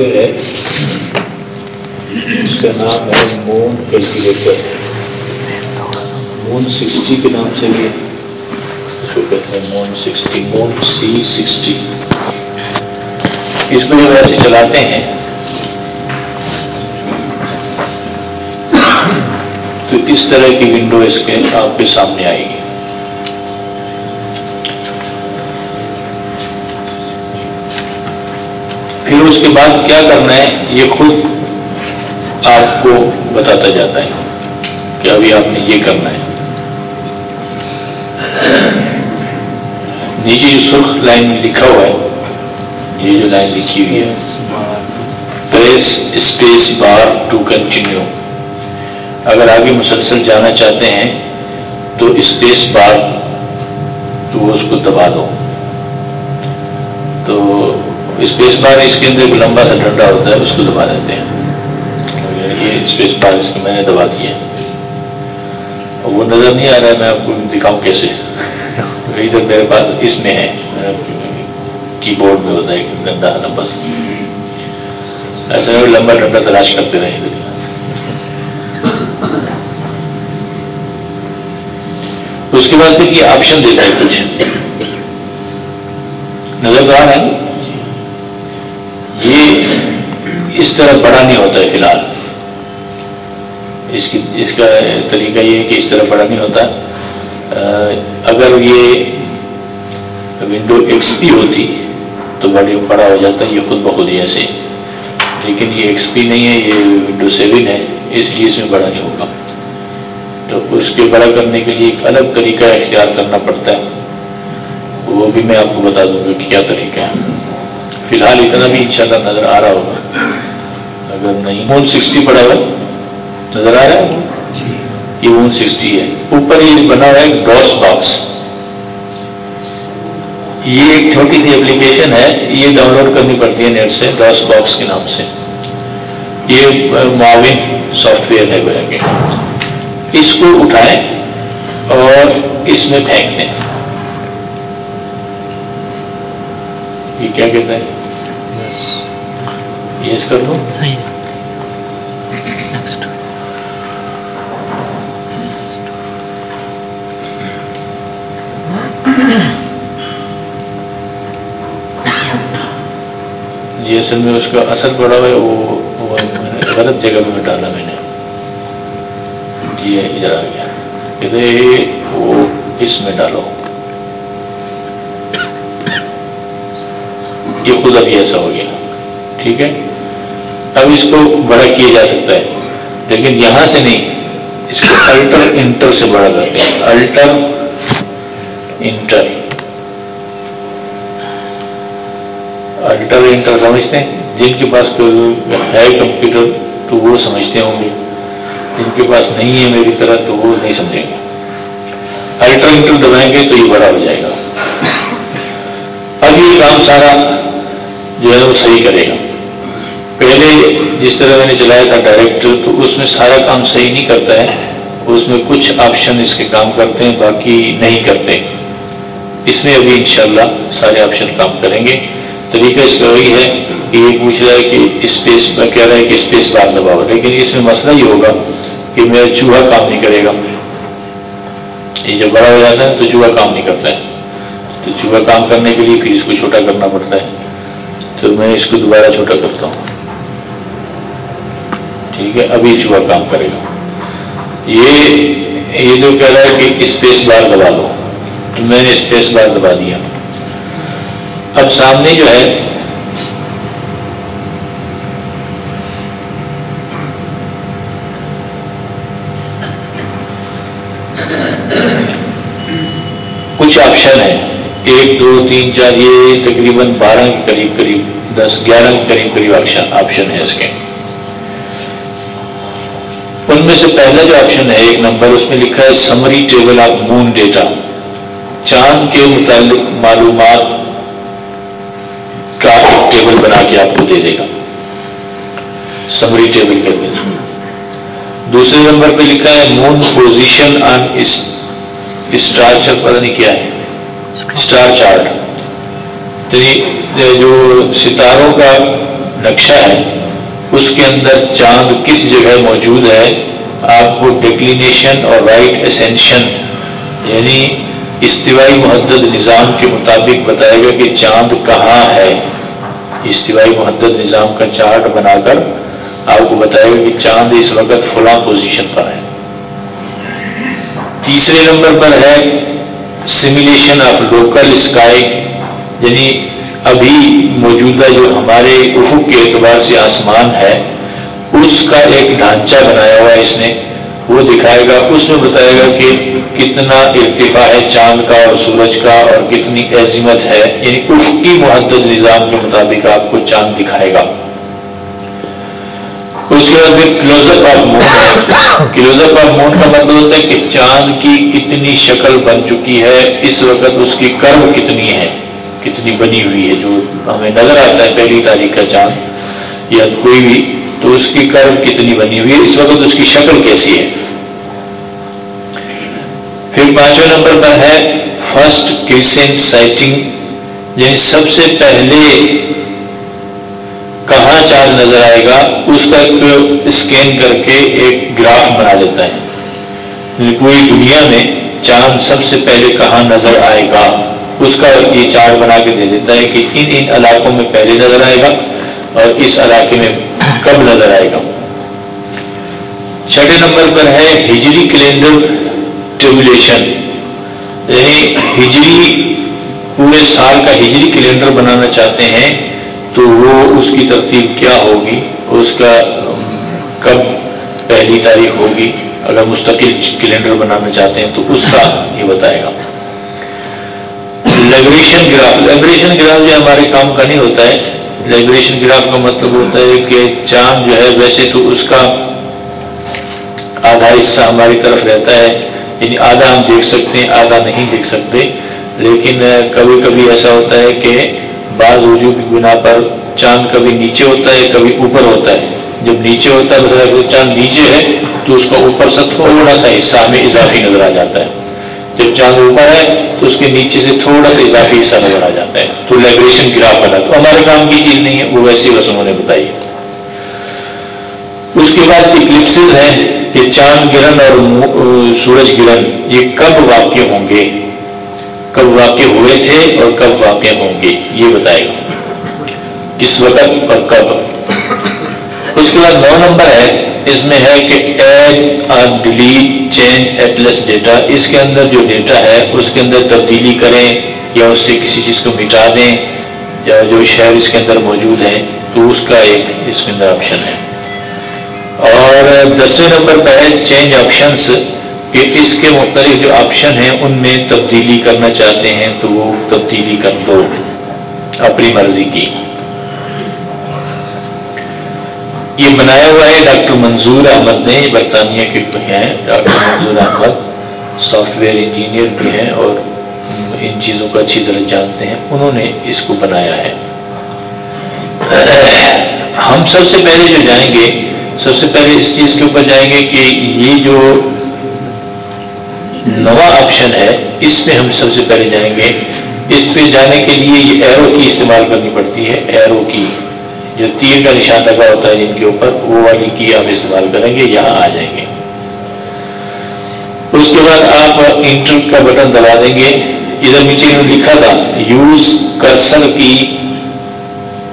ہے اس کا نام ہے مون کیلکولیٹر۔ مون سکسٹی کے نام سے بھی اس کو کہتے ہیں۔ مون سکسٹی، مون سی سکسٹی۔ اس کو جب ایسے چلاتے ہیں۔ تو اس طرح کی ونڈو اس کے آپ کے سامنے آئے گی۔ پھر اس کے بعد کیا کرنا ہے؟ یہ خود آپ کو بتاتا جاتا ہے کہ ابھی آپ نے یہ کرنا ہے۔ نیچے جو سرخ لائن میں لکھا ہوا ہے، یہ جو لائن لکھی ہوئی ہے press space bar to continue اگر آگے مسلسل جانا چاہتے ہیں، تو اسپیس بار تو اس کو دبا دو۔ تو اسپیس بار اس کے اندر ایک لمبا سا ڈنڈا ہوتا ہے، اس کو دبا دیتے ہیں۔ یہ اسپیس بار اس کو میں نے دبا دیا اور وہ نظر نہیں آ رہا ہے میں آپ کو دکھاؤں کیسے۔ ادھر میرے پاس اس میں ہے کی بورڈ میں ہوتا ہے ڈنڈا لمبا سا۔ ایسا لمبا ڈنڈا تلاش کرتے رہے ادھر اس کے بعد پھر یہ آپشن دیتا ہے کچھ۔ نظر تو آ رہا ہے۔ یہ اس طرح بڑا نہیں ہوتا ہے فی الحال۔ اس کی اس کا طریقہ یہ ہے کہ اس طرح بڑا نہیں ہوتا۔ اگر یہ ونڈو ایکس پی ہوتی تو بڑی بڑا ہو جاتا یہ خود بخود ہی ایسے۔ لیکن یہ ایکس پی نہیں ہے، یہ ونڈو سیون ہے، اس لیے اس میں بڑا نہیں ہوگا۔ تو اس کے بڑا کرنے کے لیے ایک الگ طریقہ اختیار کرنا پڑتا ہے۔ وہ بھی میں آپ کو بتا دوں گا کہ کیا طریقہ ہے۔ فی الحال اتنا بھی انشاءاللہ نظر آ رہا ہوگا۔ اگر نہیں ون سکسٹی پڑا ہوا۔ نظر آ رہا ہے؟ یہ ون سکسٹی ہے۔ اوپر یہ بنا ہوا ہے ڈاس باکس۔ یہ ایک چھوٹی سی اپلیکیشن ہے۔ یہ ڈاؤن لوڈ کرنی پڑتی ہے نیٹ سے ڈاس باکس کے نام سے۔ یہ معاون سافٹ ویئر ہے۔ اس کو اٹھائیں اور اس میں پھینک دیں یہ کیا کہتا ہے؟ یس کر دو۔ جی اصل میں اس کا اثر پڑا ہوا ہے وہ غلط جگہ میں ڈالا میں نے۔ جی ادھر آ گیا۔ کہتے وہ اس میں ڈالو۔ یہ خود ابھی ایسا ہو گیا۔ ٹھیک ہے؟ اب اس کو بڑا کیا جا سکتا ہے۔ لیکن یہاں سے نہیں، اس کو الٹر انٹر سے بڑا کرتے ہیں۔ الٹر انٹر۔ الٹر انٹر سمجھتے ہیں؟ جن کے پاس ہے کمپیوٹر تو وہ سمجھتے ہوں گے۔ جن کے پاس نہیں ہے میری طرح تو وہ نہیں سمجھیں گے۔ الٹر انٹر دبائیں گے تو یہ بڑا ہو جائے گا۔ اب یہ کام سارا جو ہے وہ صحیح کرے گا۔ پہلے جس طرح میں نے چلایا تھا ڈائریکٹ تو اس میں سارا کام صحیح نہیں کرتا ہے۔ اس میں کچھ آپشن اس کے کام کرتے ہیں، باقی نہیں کرتے۔ اس میں ابھی انشاءاللہ سارے آپشن کام کریں گے۔ طریقہ اس کا وہی ہے کہ یہ پوچھ رہا ہے کہ اسپیس میں کہہ رہا ہے کہ اسپیس بار دباؤ۔ لیکن اس میں مسئلہ یہ ہوگا کہ میرا چوہا کام نہیں کرے گا۔ یہ جب بڑا ہو جاتا ہے تو چوہا کام نہیں کرتا ہے۔ تو چوہا کام کرنے کے لیے پھر اس کو چھوٹا کرنا پڑتا ہے۔ تو میں اس کو دوبارہ چھوٹا کرتا ہوں۔ ٹھیک ہے، ابھی چوہا کام کرے گا۔ یہ یہ جو کہہ رہا ہے کہ اسپیس بار دبا دو۔ تو میں نے اسپیس بار دبا دیا۔ اب سامنے جو ہے، کچھ آپشن ہے۔ ایک، دو، تین، چار، یہ تقریباً بارہ کے قریب قریب دس، گیارہ کے قریب قریب آپشن ہے اس کے۔ ان میں سے پہلا جو آپشن ہے، ایک نمبر، اس میں لکھا ہے summary table of moon data چاند کے متعلق معلومات کا ایک ٹیبل بنا کے آپ کو دے دے گا۔ سمری ٹیبل کے اندر۔ دوسرے نمبر پہ لکھا ہے moon position on star chart پتہ نہیں کیا ہے۔ Star chart. یعنی جو ستاروں کا نقشہ ہے، اس کے اندر چاند کس جگہ موجود ہے، آپ کو ڈکلینیشن اور رائٹ اسینشن یعنی استوائی محدد نظام کے مطابق بتائے گا کہ چاند کہاں ہے۔ استوائی محدد نظام کا چارٹ بنا کر آپ کو بتائے گا کہ چاند اس وقت فلاں پوزیشن پر ہے۔ تیسرے نمبر پر ہے سیمولیشن آف لوکل اسکائی یعنی ابھی موجودہ جو ہمارے افق کے اعتبار سے آسمان ہے، اس کا ایک ڈھانچہ بنایا ہوا ہے اس نے۔ وہ دکھائے گا، اس میں بتائے گا کہ کتنا ارتفاع ہے چاند کا اور سورج کا اور کتنی عظمت ہے۔ یعنی افقی محدد نظام کے مطابق آپ کو چاند دکھائے گا۔ اس کے بعد پھر close up of moon close of moon کا مطلب ہوتا ہے کہ چاند کی کتنی شکل بن چکی ہے، اس وقت اس کی کرو کتنی ہے، کتنی بنی ہوئی ہے، جو ہمیں نظر آتا ہے پہلی تاریخ کا چاند یا کوئی بھی، تو اس کی کرو کتنی بنی ہوئی ہے، اس وقت اس کی شکل کیسی ہے۔ پھر پانچویں نمبر پر ہے فرسٹ کرسنٹ سائٹنگ یعنی سب سے پہلے کہاں چاند نظر آئے گا، اس کا ایک اسکین کر کے ایک گراف بنا دیتا ہے۔ یعنی پوری دنیا میں چاند سب سے پہلے کہاں نظر آئے گا؟ اس کا یہ چارٹ بنا کے دے دیتا ہے کہ ان ان علاقوں میں پہلے نظر آئے گا اور اس علاقے میں کب نظر آئے گا۔ چھٹے نمبر پر ہے ہجری کیلنڈر ٹیبولیشن یعنی ہجری پورے سال کا ہجری کیلنڈر بنانا چاہتے ہیں تو وہ اس کی ترتیب کیا ہوگی؟ اس کا، کب پہلی تاریخ ہوگی؟ اگر مستقل کیلنڈر بنانا چاہتے ہیں تو اس کا یہ بتائے گا۔ لیبریشن گراف لیبریشن گراف جو ہمارے کام کا نہیں ہوتا ہے لیبریشن گراف کا مطلب ہوتا ہے کہ چاند جو ہے، ویسے تو اس کا آدھا حصہ ہماری طرف رہتا ہے یعنی آدھا ہم دیکھ سکتے ہیں، آدھا نہیں دیکھ سکتے، لیکن کبھی کبھی ایسا ہوتا ہے کہ بعض وجوہ کی بنا پر چاند کبھی نیچے ہوتا ہے، کبھی اوپر ہوتا ہے۔ جب نیچے ہوتا ہے چاند نیچے ہے، تو اس کا اوپر سے تھوڑا سا حصہ ہمیں اضافی نظر آ جاتا ہے۔ جب چاند اوپر ہے، تو اس کے نیچے سے تھوڑا سا اضافی حصہ نظر آ جاتا ہے۔ تو لیبریشن گراف بنا تو۔ ہمارے کام کی چیز نہیں ہے، وہ ویسی بس انہوں نے بتائی۔ اس کے بعد اکلپسز ہیں کہ چاند گرہن اور سورج گرہن، یہ کب واقع ہوں گے؟ کب واقع ہوئے تھے اور کب واقع ہوں گے، یہ بتائے گا۔ کس وقت اور کب؟ اس کے بعد نو نمبر ہے، اس میں ہے کہ ایڈ اور ڈیلیٹ چینج ایٹلس ڈیٹا۔ اس کے اندر جو ڈیٹا ہے، اس کے اندر تبدیلی کریں یا اس سے کسی چیز کو مٹا دیں، یا جو شہر اس کے اندر موجود ہے، تو اس کا ایک اس کے اندر آپشن ہے۔ اور دسویں نمبر پہ ہے چینج آپشنس کہ اس کے مختلف جو آپشن ہیں، ان میں تبدیلی کرنا چاہتے ہیں تو وہ تبدیلی کر دو، اپنی مرضی کی۔ یہ بنایا ہوا ہے ڈاکٹر منظور احمد نے، برطانیہ کے ہیں، doctor Manzoor Ahmed software engineer بھی ہیں اور ان چیزوں کو اچھی طرح جانتے ہیں۔ انہوں نے اس کو بنایا ہے۔ ہم سب سے پہلے جو جائیں گے، سب سے پہلے اس چیز کے اوپر جائیں گے کہ یہ جو نواں آپشن ہے، اس پہ ہم سب سے پہلے جائیں گے۔ اس پہ جانے کے لیے یہ ایرو کی استعمال کرنی پڑتی ہے۔ ایرو کی جو تیر کا نشان لگا ہوتا ہے جن کے اوپر، وہ والی کی ہم استعمال کریں گے، یہاں آ جائیں گے۔ اس کے بعد آپ انٹر کا بٹن دبا دیں گے۔ ادھر نیچے لکھا تھا یوز کرسر کی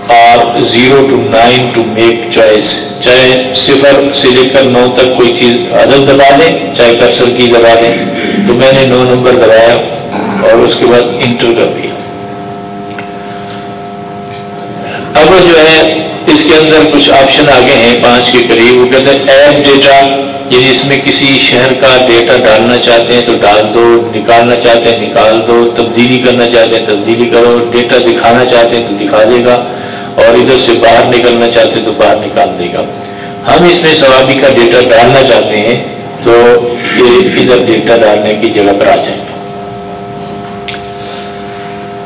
اور zero to nine to make choice چاہے صفر سے لے کر نو تک کوئی چیز عدد دبا دیں چاہے کرسر کی دبا دیں تو میں نے نو نمبر دبایا اور اس کے بعد انٹر کر دیا۔ اب جو ہے، اس کے اندر کچھ آپشن آگے ہیں، پانچ کے قریب۔ وہ کہتے ہیں ایپ ڈیٹا یعنی اس میں کسی شہر کا ڈیٹا ڈالنا چاہتے ہیں تو ڈال دو، نکالنا چاہتے ہیں نکال دو، تبدیلی کرنا چاہتے ہیں تبدیلی کرو ڈیٹا دکھانا چاہتے ہیں تو دکھا دے گا۔ اور ادھر سے باہر نکلنا چاہتے ہیں تو باہر نکال دے گا۔ ہم اس میں سوابی کا ڈیٹا ڈالنا چاہتے ہیں تو یہ ادھر ڈیٹا ڈالنے کی جگہ پر آ جائیں۔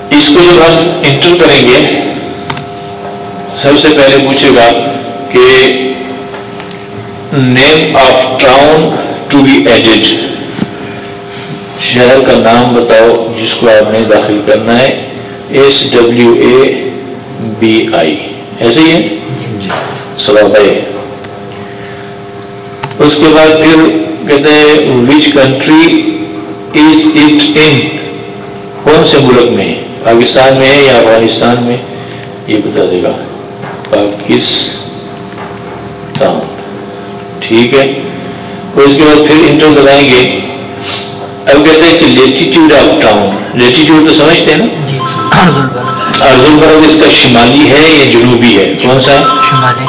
اس کو جب ہم انٹر کریں گے، سب سے پہلے پوچھے گا کہ name of town to be added شہر کا نام بتاؤ جس کو آپ نے داخل کرنا ہے۔ S W A B I. ایسے ہی ہے؟ سواب اس کے بعد پھر کہتے ہیں which country is it in کون سے ملک میں ہے؟ پاکستان میں ہے یا افغانستان میں؟ یہ بتا دے گا۔ پاکستان۔ ٹھیک ہے۔ اس کے بعد پھر انٹر دبائیں گے۔ اب کہتے ہیں کہ لیٹیٹیوڈ آف ٹاؤن لیٹیٹیوڈ تو سمجھتے ہیں نا؟ جی، جی، ارزل برد اس کا شمالی ہے یا جنوبی ہے؟ کون سا؟ شمالی۔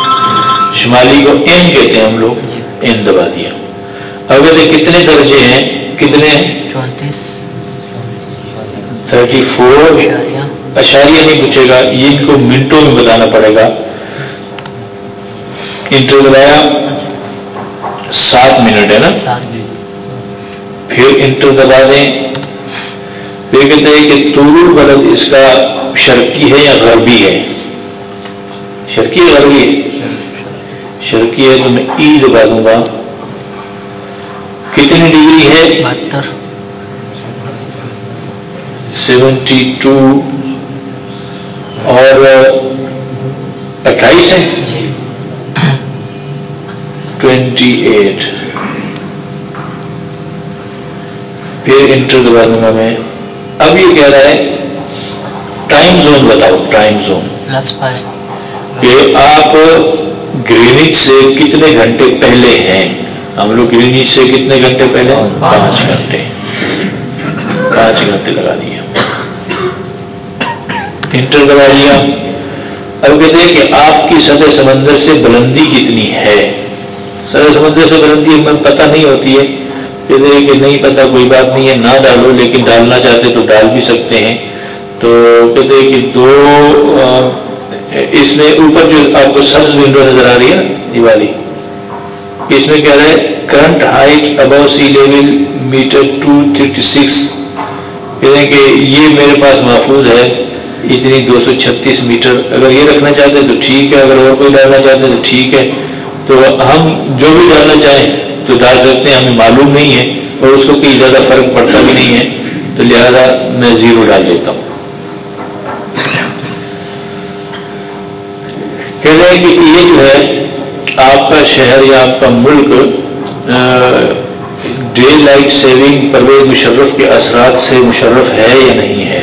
شمالی کو این کہتے ہیں ہم لوگ۔ N G. دبا دیا۔ اب کہتے کتنے درجے ہیں؟ کتنے؟ چونتیس۔ Thirty four. اشاریہ۔ نہیں پوچھے گا یہ ان کو منٹوں میں بتانا پڑے گا۔ انٹر دبایا سات منٹ ہے نا؟ پھر انٹر دبا دیں۔ پھر کہتے ہیں کہ تور بلد اس کا شرکی ہے یا غربی ہے؟ شرکی ہے غربی؟ ہے شرکی ہے تو میں ای دبا دوں گا۔ کتنی ڈگری ہے؟ سیونٹی ٹو اور اٹھائیس ہے؟ Twenty eight. پھر انٹر دبا دوں گا میں۔ اب یہ کہہ رہا ہے ٹائم زون بتاؤ ٹائم زون کہ آپ گرینچ سے کتنے گھنٹے پہلے ہیں؟ ہم لوگ گرینچ سے کتنے گھنٹے پہلے؟ پانچ گھنٹے۔ پانچ گھنٹے لگا دیا انٹر دبا دیا اب کہتے ہیں کہ آپ کی سطح سمندر سے بلندی کتنی ہے؟ سطح سمندر سے بلندی ہمیں پتہ نہیں ہوتی ہے۔ کہتے ہیں کہ نہیں پتا، کوئی بات نہیں ہے، نہ ڈالو، لیکن ڈالنا چاہتے تو ڈال بھی سکتے ہیں۔ تو کہتے ہیں کہ دو اس میں اوپر جو آپ کو سبز ونڈو نظر آ رہی ہے نا، دیوالی، اس میں کہہ رہے ہیں current height above sea level meter two thirty six کہتے ہیں کہ یہ میرے پاس محفوظ ہے، اتنی دو سو چھتیس میٹر اگر یہ رکھنا چاہتے ہیں تو ٹھیک ہے، اگر اور کوئی ڈالنا چاہتے ہیں تو ٹھیک ہے۔ تو ہم جو بھی ڈالنا چاہیں تو ڈال سکتے ہیں، ہمیں معلوم نہیں ہے اور اس کو کوئی زیادہ فرق پڑتا بھی نہیں ہے۔ تو لہذا میں زیرو ڈال دیتا ہوں۔ کہتے ہیں کہ یہ جو ہے، آپ کا شہر یا آپ کا ملک daylight saving Pervez Musharraf کے اثرات سے مشرف ہے یا نہیں ہے؟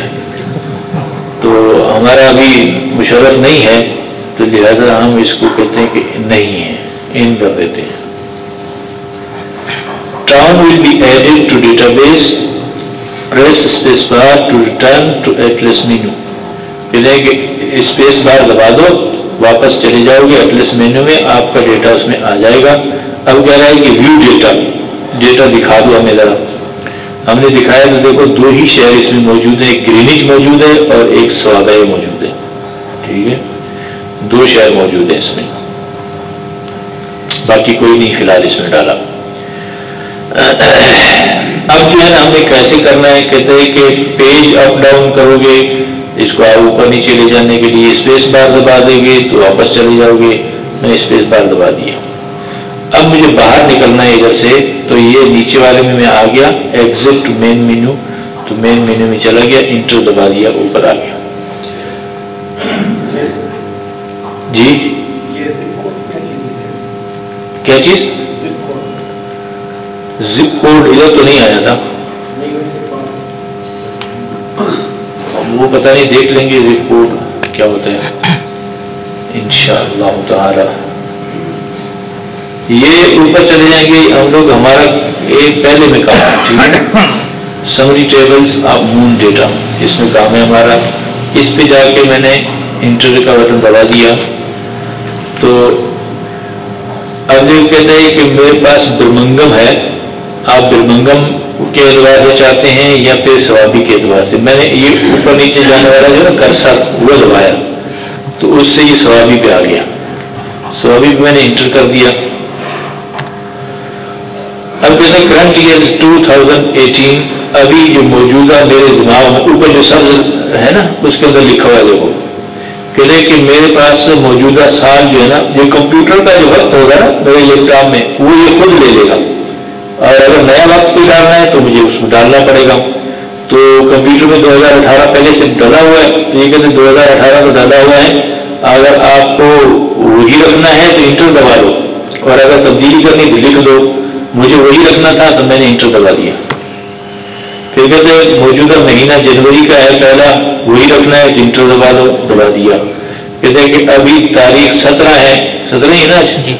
تو ہمارا ابھی مشرف نہیں ہے، تو لہذا ہم اس کو کہتے ہیں کہ نہیں ہے، ان کر دیتے ہیں۔ Town will be added to database press space bar to return to atlas menu کہ اسپیس بار دبا دو واپس چلے جاؤ گے ایٹلس مینو میں آپ کا ڈیٹا اس میں آ جائے گا اب کہہ رہا ہے کہ ویو ڈیٹا ڈیٹا دکھا دو ہمیں ذرا ہم نے دکھایا تو دیکھو دو ہی شہر اس میں موجود ہیں ایک گرینج موجود ہے اور ایک سوادہ موجود ہے ٹھیک ہے دو شہر موجود ہیں اس میں باقی کوئی نہیں فی الحال اس میں ڈالا اب جو ہے نا ہم نے کیسے کرنا ہے کہتے ہیں کہ پیج اپ ڈاؤن کرو گے اس کو آپ اوپر نیچے لے جانے کے لیے اسپیس بار دبا دیں گے تو واپس چلے جاؤ گے۔ میں اسپیس بار دبا دیا۔ اب مجھے باہر نکلنا ہے ادھر سے تو یہ نیچے والے میں میں آ گیا ایگزٹ مین مینو تو مین مینو میں چلا گیا انٹر دبا دیا اوپر آ گیا۔ جی؟ کیا چیز؟ زپ کوڈ ادھر تو نہیں آیا تھا۔ وہ پتہ نہیں دیکھ لیں گے زپ کوڈ کیا ہوتا ہے۔ ان شاء اللہ تعالی۔ یہ اوپر چلے جائیں گے۔ ہم لوگ ہمارا ایک پہلے میں کام ہے summary tables of moon data اس میں کام ہے ہمارا۔ اس پہ جا کے میں نے انٹرویو کا بٹن دبا دیا۔ تو اب یہ کہتے ہیں کہ میرے پاس برمنگم ہے۔ آپ برمنگم کے اعتبار سے چاہتے ہیں یا پھر سوابی کے اعتبار سے؟ میں نے یہ اوپر نیچے جانے والا جو نا کرسر وہ دبایا تو اس سے یہ سوابی پہ آ گیا۔ سوابی پہ میں نے انٹر کر دیا۔ اب کہتے ہیں current year two thousand eighteen ابھی جو موجودہ میرے دماغ میں، اوپر جو سبز ہے نا، اس کے اندر لکھا ہوا ہے دیکھو۔ کہتے کہ میرے پاس موجودہ سال جو ہے نا جو کمپیوٹر کا جو وقت ہوگا نا، میرے لیپ ٹاپ میں، وہ یہ خود لے لے گا۔ اور اگر نیا وقت بھی ڈالنا ہے تو مجھے اس میں ڈالنا پڑے گا۔ تو کمپیوٹر میں دو ہزار اٹھارہ پہلے سے ڈلا ہوا ہے، تو یہ کہتے ہیں دو ہزار اٹھارہ میں ڈلا ہوا ہے۔ اگر آپ کو وہی رکھنا ہے تو انٹر دبا دو۔ اور اگر تبدیلی کرنی تو لکھ دو۔ مجھے وہی رکھنا تھا تو میں نے انٹر دبا دیا۔ پھر کہتے موجودہ مہینہ جنوری کا ہے، پہلا وہی رکھنا ہے تو انٹر دبا دو، دبا دیا۔ کہتے ہیں کہ ابھی تاریخ سترہ ہے۔ سترہ ہی نا جی۔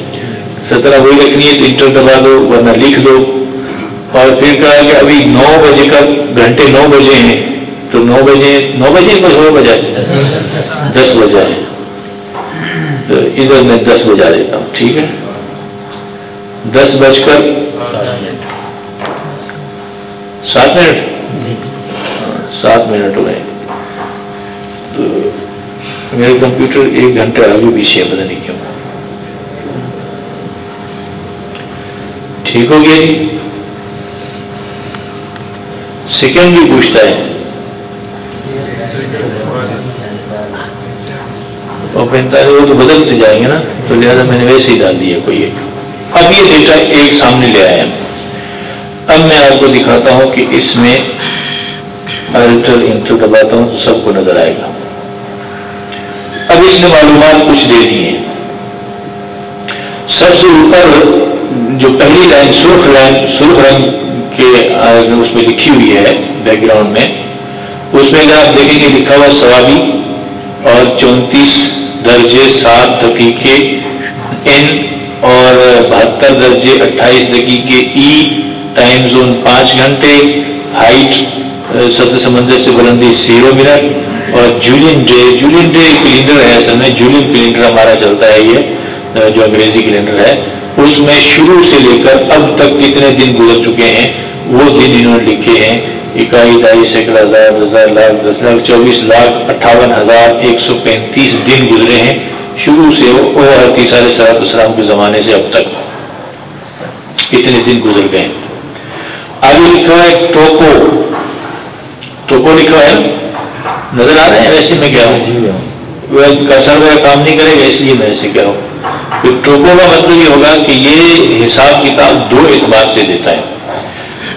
سترہ وہی رکھنی ہے تو انٹر دبا دو، ورنہ لکھ دو۔ اور پھر کہا کہ ابھی نو بجے کا گھنٹے نو بجے ہیں۔ تو نو بجے نو بجے کو نو بجا دس بجا ہے۔ تو ادھر میں دس بجا دیتا ہوں، ٹھیک ہے؟ دس بج کر سات منٹ؟ سات منٹ ہوئے تو میرے کمپیوٹر ایک گھنٹہ آگے پیچھے پتہ نہیں کیوں۔ ٹھیک ہو گیا جی؟ سیکنڈ بھی پوچھتا ہے۔ اور پینتالیس وہ تو بدلتے جائیں گے نا۔ تو لہٰذا میں نے ویسے ہی ڈال دیا، کوئی ایک۔ اب یہ ڈیٹا ایک سامنے لے آیا۔ اب میں آپ کو دکھاتا ہوں کہ اس میں الٹر انٹر دباتا ہوں تو سب کو نظر آئے گا۔ اب اس نے معلومات کچھ دے دی ہیں۔ سب سے اوپر جو پہلی لائن سرخ لائن سرخ رنگ کے اس میں لکھی ہوئی ہے بیک گراؤنڈ میں، اس میں اگر آپ دیکھیں گے لکھا ہوا سوابی اور چونتیس درجے سات دقیقے این اور بہتر درجے اٹھائیس دقیقے ای ٹائم زون پانچ گھنٹے ہائٹ سطح سمندر سے بلندی زیرو منٹ اور Julian day Julian day calendar ہے اصل میں جولین کیلنڈر ہمارا چلتا ہے یہ جو انگریزی کیلنڈر ہے۔ اس میں شروع سے لے کر اب تک کتنے دن گزر چکے ہیں وہ دن انہوں نے لکھے ہیں۔ اکائی ڈھائی سینکڑ ہزار ہزار لاکھ دس لاکھ چوبیس لاکھ اٹھاون ہزار ایک سو پینتیس دن گزرے ہیں۔ شروع سے اور تیسارے سرات السلام کے زمانے سے اب تک کتنے دن گزر گئے آگے لکھا ہے ٹوپو ٹوپو لکھا ہے۔ نظر آ رہے ہیں ویسے میں کیا ہوں؟ کسر میرا کام نہیں کرے گا اس لیے میں ایسے کیا ہوں؟ ٹوپو کا مطلب یہ ہوگا کہ یہ حساب کتاب دو اعتبار سے دیتا ہے۔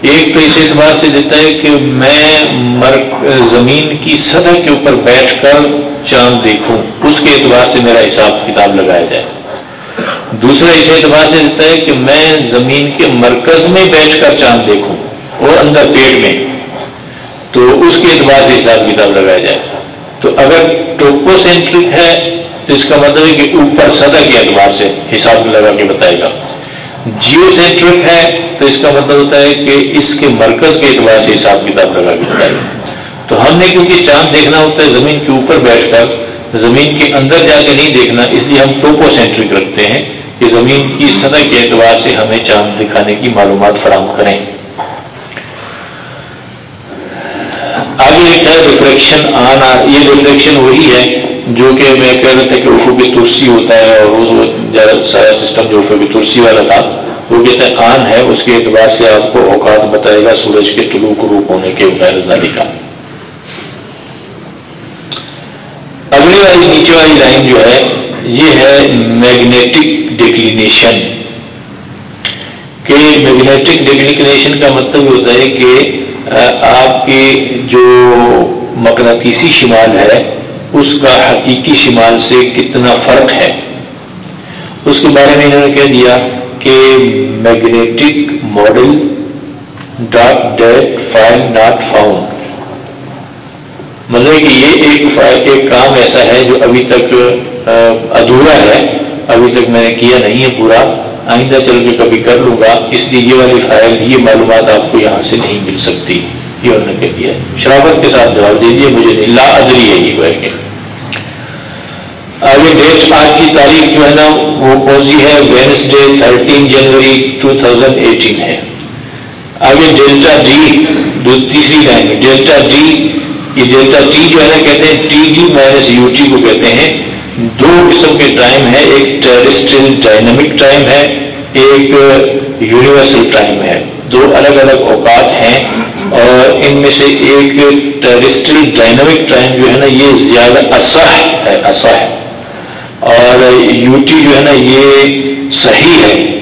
ایک تو اس اعتبار سے دیتا ہے کہ میں زمین کی سطح کے اوپر بیٹھ کر چاند دیکھوں، اس کے اعتبار سے میرا حساب کتاب لگایا جائے۔ دوسرا اس اعتبار سے دیتا ہے کہ میں زمین کے مرکز میں بیٹھ کر چاند دیکھوں اور اندر پیڑ میں، تو اس کے اعتبار سے حساب کتاب لگایا جائے۔ تو اگر ٹوپو سینٹرک ہے تو اس کا مطلب ہے کہ اوپر سطح کے اعتبار سے حساب لگا کے بتائے گا۔ جیو سینٹرک ہے تو اس کا مطلب ہوتا ہے کہ اس کے مرکز کے اعتبار سے حساب کتاب لگا کے بتائے گا۔ تو ہم نے کیونکہ چاند دیکھنا ہوتا ہے، زمین کے اوپر بیٹھ کر، زمین کے اندر جا کے نہیں دیکھنا، اس لیے ہم ٹوپو سینٹرک رکھتے ہیں کہ زمین کی سطح کے اعتبار سے ہمیں چاند دکھانے کی معلومات فراہم کریں۔ آگے لکھا ہے ریفریکشن آنا، یہ ریفریکشن وہی ہے جو کہ میں کہہ رہا تھا کہ افقی ترسی ہوتا ہے اور وہ سارا سسٹم جو افقی ترسی والا تھا، وہ کہتے ہیں آن ہے، اس کے اعتبار سے آپ کو اوقات بتائے گا سورج کے طلوع روپ ہونے کے غیر زالی کا۔ اگلی والی، نیچے والی لائن جو ہے، یہ ہے میگنیٹک ڈکلینیشن کہ میگنیٹک ڈکلینیشن کا مطلب ہوتا ہے کہ آپ کی جو مقناطیسی شمال ہے اس کا حقیقی شمال سے کتنا فرق ہے؟ اس کے بارے میں انہوں نے کہہ دیا کہ magnetic model dot dat file not found. مطلب کہ یہ ایک ایک کام ایسا ہے جو ابھی تک ادھورا ہے۔ ابھی تک میں نے کیا نہیں ہے پورا۔ آئندہ چل کے کبھی کر لوں گا۔ اس لیے یہ والی فائل، یہ معلومات آپ کو یہاں سے نہیں مل سکتی۔ یہ انہوں نے کہہ دیا۔ شرابت کے ساتھ جواب دے دیے مجھے نہیں لا ادری ہے یہ کہ آگے ڈیٹ آج کی تاریخ جو ہے نا، وہ کون سی ہے، Wednesday thirteen January two thousand eighteen ہے۔ آگے ڈیلٹا ڈی تیسری لائن ڈیلٹا ڈی، یہ ڈیلٹا ٹی جو ہے نا، کہتے ہیں T D minus U T کو کہتے ہیں۔ دو قسم کے ٹائم ہے، ایک ٹیرسٹریل ڈائنمک ٹائم ہے، ایک یونیورسل ٹائم ہے۔ دو الگ الگ اوقات ہیں اور ان میں سے ایک ٹیرسٹریل ڈائنمک ٹائم جو ہے نا، یہ زیادہ اصح ہے اصح۔ ہے اور یو ٹی جو ہے نا یہ صحیح ہے۔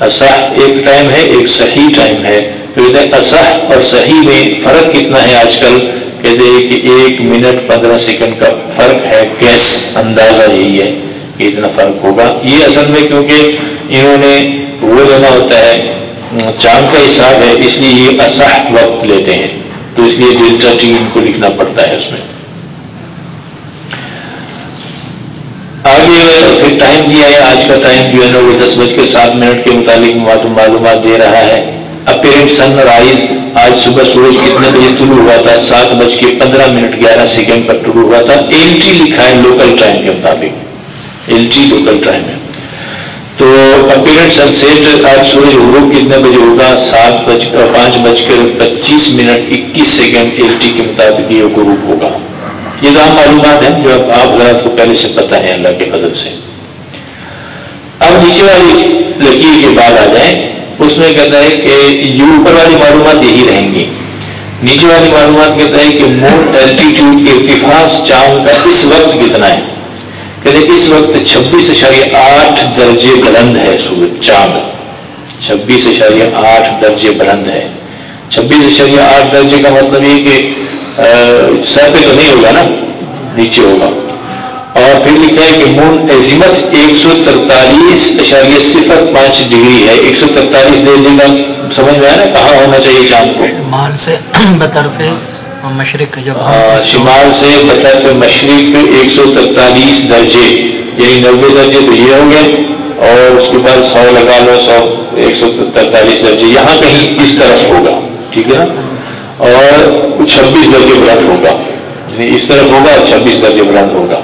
اصح ایک ٹائم ہے، ایک صحیح ٹائم ہے۔ اصح اور صحیح میں فرق کتنا ہے آج کل؟ کہتے ہیں کہ ایک منٹ پندرہ سیکنڈ کا فرق ہے۔ کیس اندازہ یہی ہے کہ اتنا فرق ہوگا۔ یہ اصل میں کیونکہ انہوں نے وہ لینا ہوتا ہے، چاند کا حساب ہے، اس لیے یہ اصح وقت لیتے ہیں۔ تو اس لیے ڈیلٹا ٹی ان کو لکھنا پڑتا ہے اس میں۔ آگے پھر ٹائم دیا ہے، آج کا ٹائم جو ہے نا، وہ دس بج کے سات منٹ کے متعلق معلومات دے رہا ہے۔ اپیرنٹ سن رائز آج صبح سورج کتنے بجے طلوع ہوا تھا؟ سات بج کے پندرہ منٹ گیارہ سیکنڈ پر طلوع ہوا تھا۔ ایل ٹی لکھا ہے لوکل ٹائم کے مطابق۔ ایل ٹی لوکل ٹائم ہے۔ تو اپیرنٹ سن سیٹ آج سورج غروب کتنے بجے ہوگا؟ سات بج پانچ بج کر پچیس منٹ اکیس سیکنڈ ایل ٹی کے مطابق یہ غروب ہوگا۔ یہ عام معلومات ہیں جو آپ حضرات کو پہلے سے پتہ ہے اللہ کے فضل سے۔ اب نیچے والی لکیر کے بعد آ جائیں۔ اس میں کہتا ہے کہ یہ اوپر والی معلومات یہی رہیں گی۔ نیچے والی معلومات کہتا ہے کہ مون الٹیٹیوڈ ارتفاظ چاند کا اس وقت کتنا ہے۔ کہتے ہیں اس وقت چھبیس اشاریہ آٹھ درجے بلند ہے سورج، چاند۔ چھبیس اشاریہ آٹھ درجے بلند ہے۔ چھبیس اشاریہ آٹھ درجے کا مطلب یہ کہ سر پہ تو نہیں ہوگا نا؟ نیچے ہوگا۔ اور پھر لکھا ہے کہ مون عظمت ایک سو ترتالیس اشاریہ صفر پانچ ڈگری ہے۔ ایک سو ترتالیس دے کا سمجھ میں آیا نا؟ کہاں ہونا چاہیے چاند کو؟ شمال سے بطرف مشرق شمال سے بطرف مشرق ایک سو ترتالیس درجے۔ یعنی نبے درجے تو یہ ہوں گے اور اس کے بعد سو لگا لو سو ایک سو ترتالیس درجے۔ یہاں کہیں اس طرف ہوگا۔ ٹھیک ہے نا؟ اور چھبیس درجے بلند ہوگا۔ یعنی اس طرف ہوگا چھبیس درجے بلند ہوگا۔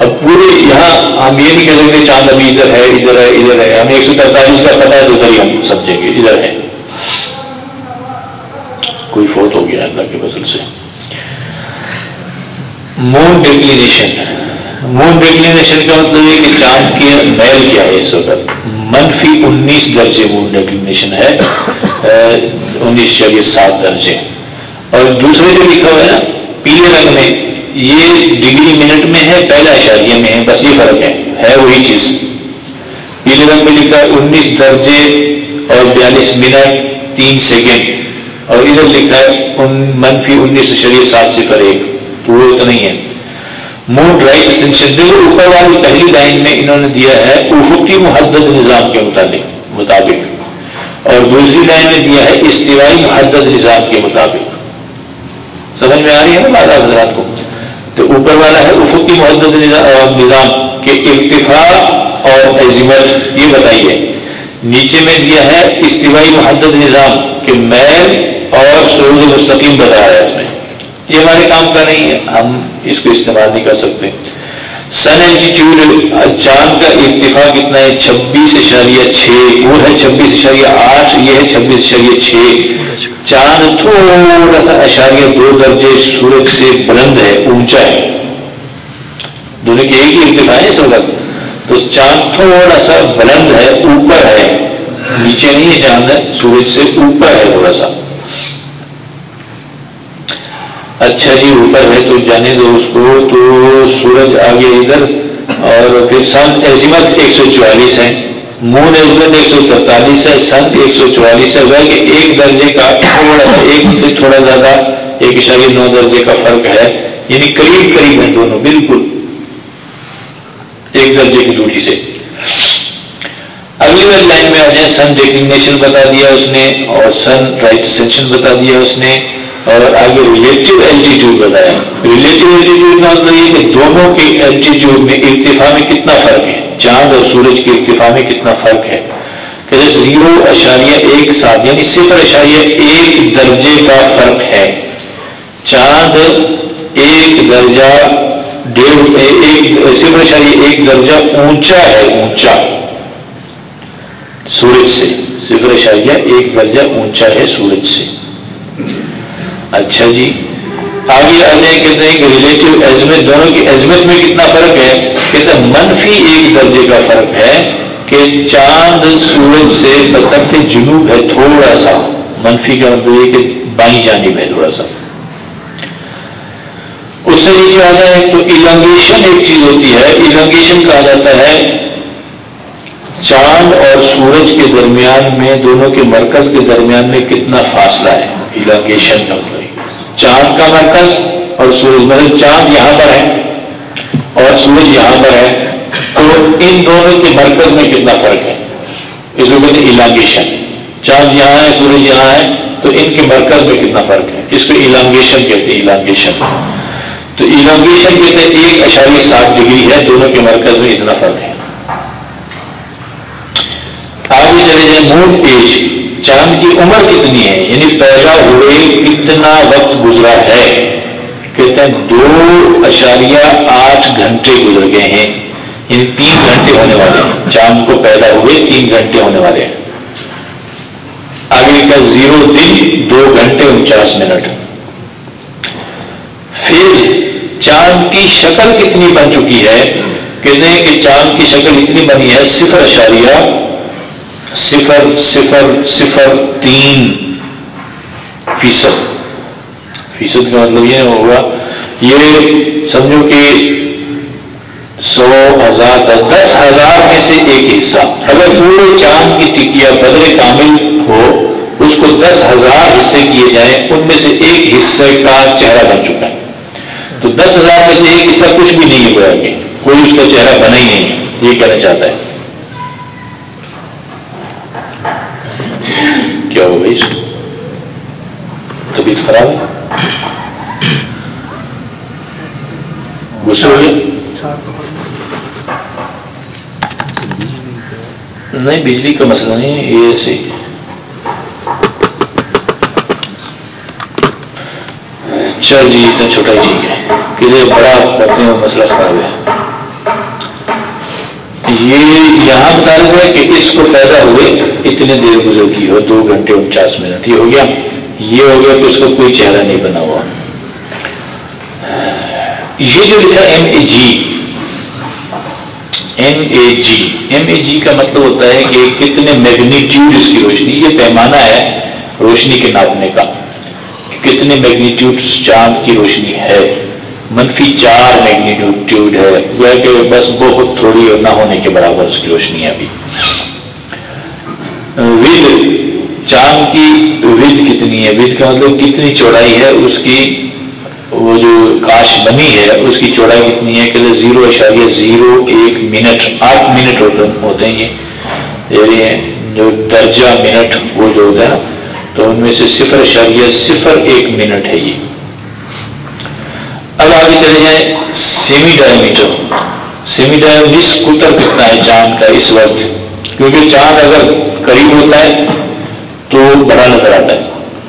اب پورے یہاں ہم یہ نہیں کہہ سکتے چاند ابھی ادھر ہے ادھر ہے ادھر ہے۔ ہمیں ایک سو تینتالیس کا پتا ہے تو ادھر ہی ہم سمجھیں گے، ادھر ہے۔ کوئی فوت ہو گیا اللہ کے فضل سے۔ مون ڈیکلینیشن مون ڈیکلینیشن کا مطلب یہ کہ چاند کی میل کیا ہے اس وقت۔ منفی انیس درجے مون ڈیکلینیشن ہے۔ انیس چلیے سات درجے۔ اور دوسرے جو لکھا ہوا ہے نا، پیلے رنگ میں، یہ ڈگری منٹ میں ہے، پہلا اشاریہ میں ہے، بس یہ فرق ہے ہے وہی چیز۔ پیلے رنگ میں لکھا ہے، انیس درجے اور بیالیس منٹ، تین سیکنڈ۔ اور ادھر لکھا ہے منفی انیس اشاریہ سات صفر ایک۔ تو وہ اتنا ہی ہے۔ مون رائٹ اسٹینشن دیکھو، اوپر والی پہلی لائن میں انہوں نے دیا ہے افقی محدد نظام کے مطابق مطابق۔ اور دوسری لائن میں دیا ہے، استوائی محدد نظام کے مطابق۔ سمجھ میں آ رہی ہے نا بعض حضرات کو؟ تو اوپر والا ہے افق کی محدت نظام کے ارتفاع اور عظمت، یہ بتائیے۔ نیچے میں دیا ہے استوائی محدت نظام کے میل اور سرود مستقیم بتا رہا ہے اس میں۔ یہ ہمارے کام کا نہیں ہے، ہم اس کو استعمال نہیں کر سکتے۔ سن ایلٹیٹیوڈ چاند کا ارتفاع کتنا ہے، چھبیس اشاریہ چھ، وہ ہے چھبیس اشاریہ آٹھ، یہ ہے چھبیس اشاریہ چھ۔ چاند تھوڑا سا اشاریہ دو درجے سورج سے بلند ہے، اونچا ہے۔ دونوں کی ایک ہی ارتفاع ہے اس وقت۔ تو چاند تھوڑا سا بلند ہے، اوپر ہے۔ نیچے نہیں ہے چاند ہے سورج سے اوپر ہے تھوڑا سا۔ اچھا جی اوپر ہے تو جانے دو اس کو، تو سورج آگے ادھر اور پھر سن ایسیمت ایک سو چوالیس ہے، مون ایزمت ایک سو تینتالیس ہے، سن ایک سو چوالیس ہے کہ ایک درجے کا تھوڑا ایک سے تھوڑا زیادہ، ایک اشاریہ نو درجے کا فرق ہے یعنی قریب قریب ہیں دونوں، بالکل ایک درجے کی دوری سے۔ اگلی والی لائن میں آ جائیں، سن ڈیکنیشن بتا دیا اس نے اور سن رائٹ سینشن بتا دیا اس نے۔ اور آگے ریلیٹو الٹیٹیوڈ بتایا ریلیٹو الٹیٹیوڈ کا مطلب یہ کہ دونوں کے الٹیٹیوڈ میں ارتفا میں کتنا فرق ہے؟ چاند اور سورج کے ارتفا میں کتنا فرق ہے؟ کہ زیرو اشاریہ ایک ساتھ یعنی صفر اشاریہ ایک درجے کا فرق ہے۔ چاند ایک درجہ ڈیڑھ، ایک صفر اشاریہ ایک درجہ اونچا ہے، اونچا۔ سورج سے صفر اشاریہ ایک درجہ اونچا ہے سورج سے۔ اچھا جی۔ آگے آ جائیں کہتے ہیں کہ ریلیٹو ایزمت دونوں کی ایزمت میں کتنا فرق ہے؟ کہتے ہیں منفی ایک درجے کا فرق ہے کہ چاند سورج سے بطرف جنوب ہے تھوڑا سا۔ منفی کا مطلب یہ کہ بائیں جانب ہے تھوڑا سا۔ اس سے نیچے آ جائے تو ایلانگیشن ایک چیز ہوتی ہے۔ ایلانگیشن کہا جاتا ہے چاند اور سورج کے درمیان میں، دونوں کے مرکز کے درمیان میں کتنا فاصلہ ہے؟ ایلانگیشن کا۔ چاند کا مرکز اور سورج مطلب چاند یہاں پر ہے اور سورج یہاں پر ہے تو ان دونوں کے مرکز میں کتنا فرق ہے؟ اس کو کہتے ہیں الانگیشن چاند یہاں ہے، سورج یہاں ہے، تو ان کے مرکز میں کتنا فرق ہے؟ اس کو الانگیشن کہتے ہیں الانگیشن تو الانگیشن کہتے ہیں ایک اشاریہ سات ڈگری ہے، دونوں کے مرکز میں اتنا فرق ہے۔ آگے چلے جائیں مون ایج چاند کی عمر کتنی ہے؟ یعنی پیدا ہوئے کتنا وقت گزرا ہے کہتے ہیں دو اشاریہ آٹھ گھنٹے گزر گئے ہیں۔ یعنی تین گھنٹے ہونے والے ہیں۔ چاند کو پیدا ہوئے تین گھنٹے ہونے والے ہیں۔ آگے کا زیرو دن، دو گھنٹے انچاس منٹ۔ فیز چاند کی شکل کتنی بن چکی ہے؟ کہتے ہیں کہ چاند کی شکل اتنی بنی ہے، صفر اشاریہ صفر صفر صفر، تین فیصد۔ فیصد کا مطلب یہ ہوگا، یہ سمجھو کہ سو ہزار دس دس ہزار میں سے ایک حصہ۔ اگر پورے چاند کی ٹکیا بدر کامل ہو، اس کو دس ہزار حصے کیے جائیں، ان میں سے ایک حصے کا چہرہ بن چکا ہے۔ تو دس ہزار میں سے ایک حصہ کچھ بھی نہیں ہوا کہ کوئی اس کا چہرہ بنا ہی نہیں یہ کہنا چاہتا ہے۔ کیا ہو گئی طبیعت خراب ہے غصے ہو گیا نہیں بجلی کا مسئلہ نہیں ہے یہ صحیح چل جی اتنا چھوٹا ہی ٹھیک ہے کہ بڑا کرتے ہیں مسئلہ خراب ہے یہ یہاں بتا رہا ہے کہ اس کو پیدا ہوئے اتنے دیر گزر کی ہو، دو گھنٹے انچاس منٹ، یہ ہو گیا۔ یہ ہو گیا کہ اس کا کوئی چہرہ نہیں بنا ہوا۔ یہ جو لکھا M A G M A G M A G کا مطلب ہوتا ہے کہ کتنے میگنیٹیوڈ اس کی روشنی، یہ پیمانہ ہے روشنی کے ناپنے کا کتنے میگنیٹیوڈ چاند کی روشنی ہے۔ منفی چار میگنیٹیوڈ ہے۔ وہ کہ بس بہت تھوڑی اور نہ ہونے کے برابر اس کی روشنی ہے ابھی۔ ود چاند کی ود کتنی ہے؟ ود کا مطلب کتنی چوڑائی ہے؟ اس کی وہ جو کاش بنی ہے، اس کی چوڑائی کتنی ہے؟ کہ زیرو اشاریہ زیرو ایک منٹ، آٹھ منٹ ہوتے ہیں یہ۔ جو درجہ منٹ وہ جو ہوتا ہے نا، تو ان میں سے صفر اشاریہ صفر ایک منٹ ہے یہ۔ چلے جائیں سیمی ڈائی میٹر سیمی ڈائی کتر کتنا ہے چاند کا اس وقت، کیونکہ چاند اگر قریب ہوتا ہے تو بڑا نظر آتا ہے۔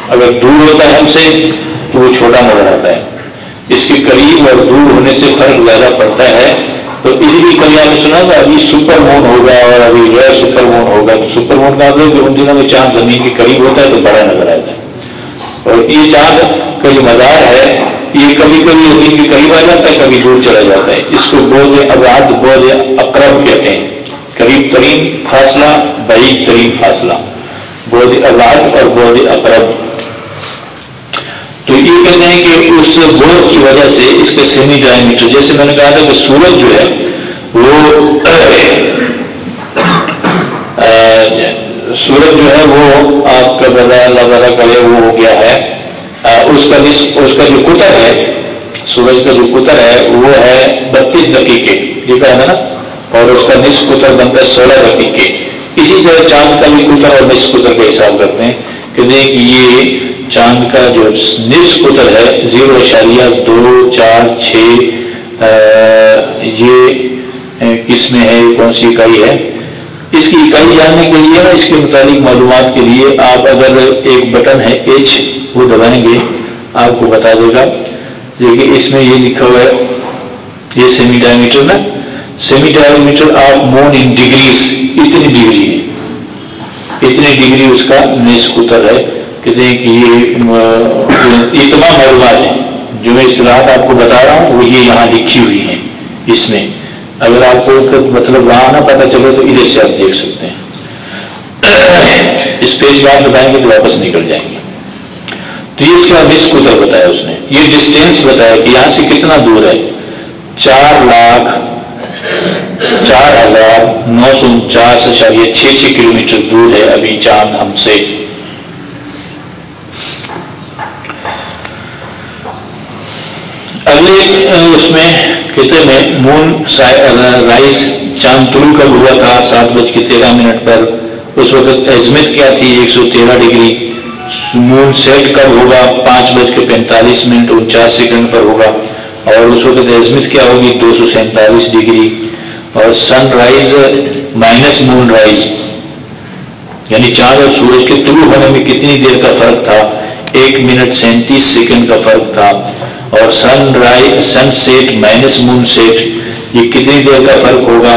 اگر دور ہوتا ہے ہم سے تو وہ چھوٹا نظر آتا ہے۔ اس کے قریب اور دور ہونے سے فرق زیادہ پڑتا ہے۔ تو اسی لیے کل آپ نے سنا تھا، ابھی سپر مون ہوگا اور ابھی غیر سپر مون ہوگا۔ تو سپر مون کا مطلب کہ ان دنوں میں چاند زمین کے قریب ہوتا ہے تو بڑا نظر آتا ہے۔ اور یہ چاند کا جو مزار ہے۔ یہ کبھی کبھی زمین کے قریب آ جاتا ہے، کبھی دور چلا جاتا ہے۔ اس کو بودھ اباد بودھ اقرب کہتے ہیں۔ قریب ترین فاصلہ، بعید ترین فاصلہ۔ بودھ اباد اور بودھ اقرب۔ تو یہ کہتے ہیں کہ اس بورڈ کی وجہ سے اس کے سیمی ڈائی میٹر جیسے میں نے کہا تھا کہ سورج جو ہے، وہ سورج جو ہے، وہ آپ کا بدا اللہ تعالیٰ کرے وہ ہو گیا ہے۔ اس کا اس کا جو کتر ہے، سورج کا جو کتر ہے، وہ ہے بتیس دقیقے لکھا ہے نا؟ اور اس کا نصف کتر بنتا ہے سولہ دقیقے۔ اسی طرح چاند کا بھی کتر اور نصف کتر کا حساب کرتے ہیں کہ یہ چاند کا جو نصف قطر ہے، زیرو اشاریہ دو چار چھ یہ کس میں ہے، کون سی اکائی ہے؟ اس کی اکائی جاننے کے لیے نا اس کے متعلق معلومات کے لیے آپ اگر ایک بٹن ہے ایچ وہ دبائیں گے، آپ کو بتا دے گا۔ دیکھیے، اس میں یہ لکھا ہوا ہے، یہ سیمی ڈائی میٹر نا۔ سیمی ڈائی میٹر آپ مون ان ڈگریز اتنی ڈگری ہے۔ اتنی ڈگری اس کا نصف قطر ہے۔ کہتے ہیں کہ یہ تمام معلومات ہیں۔ جو میں اصطلاحات آپ کو بتا رہا ہوں، وہ یہ یہاں لکھی ہوئی ہیں۔ اس میں اگر آپ کو مطلب وہاں نہ پتہ چلے تو ادھر سے آپ دیکھ سکتے ہیں۔ اس پیج میں آپ بتائیں گے تو واپس نکل جائیں گے۔ تو یہ اس کے بعد ڈسک کتر بتایا اس نے۔ یہ ڈسٹینس بتایا کہ یہاں سے کتنا دور ہے۔ چار لاکھ، چار ہزار نو سو انچاس اشاریہ چھ چھ کلو میٹر دور ہے ابھی چاند ہم سے۔ اگلے اس میں خطے میں مون رائز چاند طلوع کب ہوا تھا؟ سات بج کے تیرہ منٹ پر۔ اس وقت عظمت کیا تھی؟ ایک سو تیرہ ڈگری۔ مون سیٹ کب ہوگا؟ پانچ بج کے پینتالیس منٹ انچاس سیکنڈ پر ہوگا اور اس وقت عظمت کیا ہوگی؟ دو سو سینتالیس ڈگری اور sunrise minus moonrise یعنی چاند اور سورج کے طلوع ہونے میں کتنی دیر کا فرق تھا؟ ایک منٹ سینتیس سیکنڈ کا فرق تھا اور sunrise sunset minus moonset یہ کتنی دیر کا فرق ہوگا؟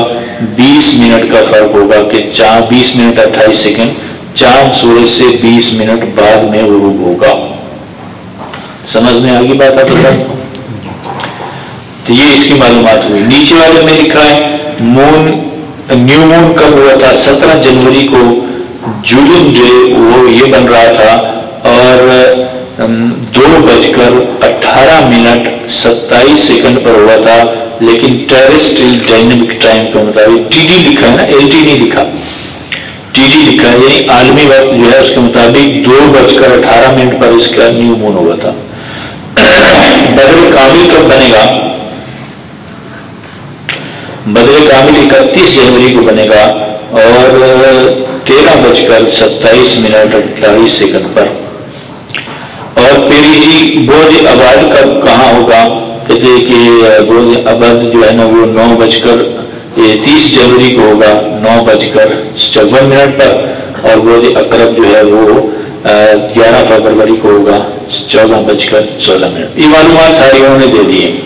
بیس منٹ کا فرق ہوگا کہ چاند بیس منٹ اٹھائیس سیکنڈ چاند سورج سے بیس منٹ بعد میں غروب ہوگا۔ سمجھ میں آگی بات آپ تو یہ اس کی معلومات ہوئی۔ نیچے والے میں لکھا ہے، مون، نیو مون کب ہوا تھا؟ سترہ جنوری کو جولن جو وہ یہ بن رہا تھا۔ اور دو بج کر اٹھارہ منٹ ستائیس سیکنڈ پر ہوا تھا، لیکن ٹیرسٹریل ڈائنمک ٹائم کے مطابق ٹی ڈی لکھا ہے نا، ایل ٹی نہیں لکھا۔ ٹی ڈی لکھا ہے یعنی عالمی وقت جو ہے، اس کے مطابق دو بج کر اٹھارہ منٹ پر اس کا نیو مون ہوا تھا۔ بدر کامل کب بنے گا؟ بدر کامل اکتیس جنوری کو بنے گا اور تیرہ بج کر ستائیس منٹ اٹھائیس سیکنڈ پر۔ اور پیری جی بوجھ آباد کب کہاں ہوگا؟ کہتے کہ بوجھ آباد جو ہے نا، وہ نو بج کر تیس جنوری کو ہوگا نو بج کر چون منٹ پر اور بوجھ اقرب جو ہے وہ گیارہ فروری کو ہوگا چودہ بج کر چودہ منٹ۔ یہ معلومات ساری انہوں نے دے دیے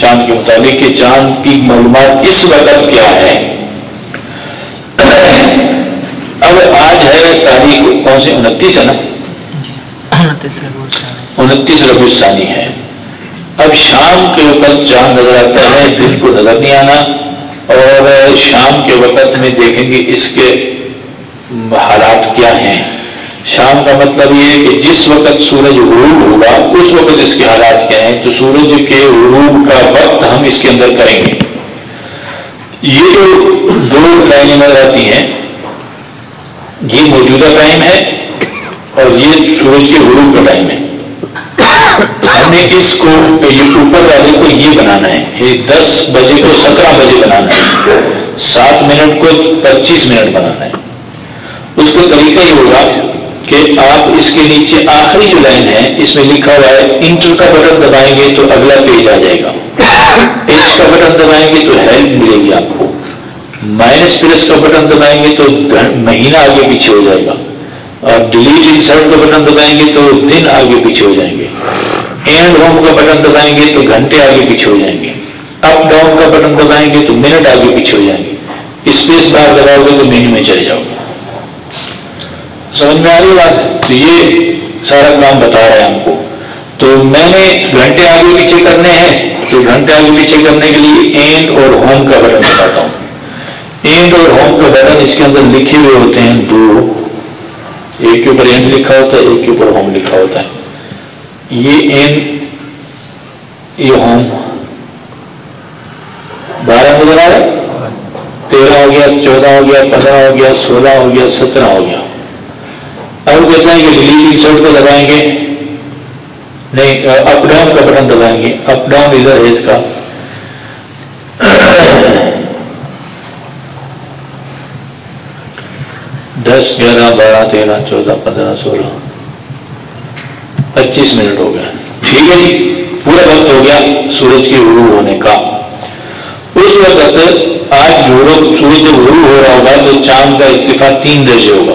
چاند کے مطابق کہ چاند کی معلومات اس وقت کیا ہے۔ اب آج ہے تاریخ کون سی؟ انتیس ہے نا؟ انتیس ربی الثانی۔ ہے۔ اب شام کے وقت چاند نظر آتا ہے دن کو نظر نہیں آنا۔ اور شام کے وقت میں دیکھیں گے اس کے حالات کیا ہیں۔ شام کا مطلب یہ ہے کہ جس وقت سورج غروب ہوگا، اس وقت اس کے حالات کیا ہیں۔ تو سورج کے غروب کا وقت ہم اس کے اندر کریں گے۔ یہ جو دو لائنیں نظر آتی ہیں، یہ موجودہ ٹائم ہے اور یہ سورج کے غروب کا ٹائم ہے۔ ہم نے اس کو یہ اوپر والے کو یہ بنانا ہے۔ یہ دس بجے کو سترہ بجے بنانا ہے۔ سات منٹ کو پچیس منٹ بنانا ہے۔ اس کو طریقہ یہ ہوگا کہ آپ اس کے نیچے آخری جو لائن ہے، اس میں لکھا ہوا ہے، انٹر کا بٹن دبائیں گے تو اگلا پیج آ جائے گا۔ ایچ کا بٹن دبائیں گے تو ہیلپ ملے گی آپ کو۔ مائنس پلس کا بٹن دبائیں گے تو مہینہ آگے پیچھے ہو جائے گا۔ اور ڈیلیٹ انسرٹ کا بٹن دبائیں گے تو دن آگے پیچھے ہو جائیں گے۔ اینڈ ہوم کا بٹن دبائیں گے تو گھنٹے آگے پیچھے ہو جائیں گے۔ اپ ڈاؤن کا بٹن دبائیں گے تو منٹ آگے پیچھے ہو جائیں گے۔ اسپیس بار دباؤ گے تو مینو میں چلے جاؤ گے۔ سمجھ میں آ رہی بات؟ تو یہ سارا کام بتا رہے ہیں ہم کو۔ تو میں نے گھنٹے آگے پیچھے کرنے ہیں۔ تو گھنٹے آگے پیچھے کرنے کے لیے اینڈ اور ہوم کا بٹن بتاتا ہوں۔ اینڈ اور ہوم کا بٹن اس کے اندر لکھے ہوئے ہوتے ہیں دو۔ ایک کے اوپر اینڈ لکھا ہوتا ہے، ایک کے اوپر ہوم لکھا ہوتا ہے۔ یہ اینڈ یہ ہوم بارہ نظر آ رہا تیرہ ہو گیا، چودہ ہو گیا، پندرہ ہو گیا، سولہ ہو گیا، سترہ ہو گیا۔ اب کہتے ہیں کہ ڈیلیٹ انسرٹ کو دبائیں گے۔ نہیں، اپ ڈاؤن کا بٹن دبائیں گے۔ اپ ڈاؤن ادھر ہے اس کا۔ دس، گیارہ، بارہ، تیرہ، چودہ، پندرہ، سولہ۔ پچیس منٹ ہو گیا ٹھیک ہے جی پورا وقت ہو گیا سورج کے غروب ہونے کا۔ اس وقت آج غروب سورج جب غروب ہو رہا ہوگا، تو چاند کا اتفاق تین درجے ہوگا،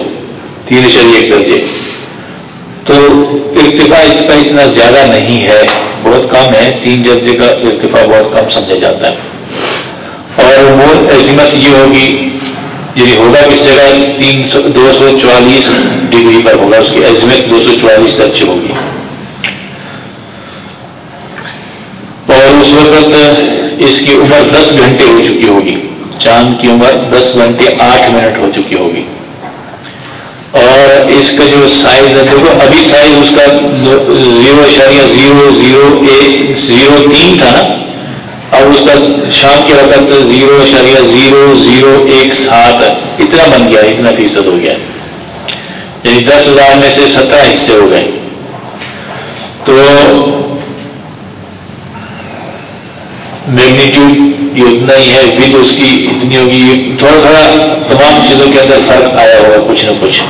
تین اشریہ ایک درجے۔ تو ارتفا ارتفا اتنا زیادہ نہیں ہے، بہت کم ہے، تین درجے کا ارتفا بہت کم سمجھا جاتا ہے۔ اور وہ عظمت یہ ہوگی یعنی ہوگا کس جگہ؟ تین سو، دو سو چوالیس ڈگری پر ہوگا، اس کی عظمت دو سو چوالیس درجے ہوگی۔ اور اس وقت اس کی عمر دس گھنٹے ہو چکی ہوگی۔ چاند کی عمر دس گھنٹے آٹھ منٹ ہو چکی ہوگی۔ اور اس کا جو سائز ہے، دیکھو، ابھی سائز اس کا زیرو اشاریہ زیرو زیرو ایک زیرو تین تھا نا۔ اب اس کا شام کے وقت زیرو اشاریہ زیرو زیرو ایک سات اتنا بن گیا، اتنا فیصد ہو گیا۔ یعنی دس ہزار میں سے سترہ حصے ہو گئے۔ تو میگنیٹیوڈ یہ اتنا ہی ہے ود اس کی اتنی ہوگی۔ تھوڑا تھوڑا تمام چیزوں کے اندر فرق آیا ہوگا، کچھ نہ کچھ۔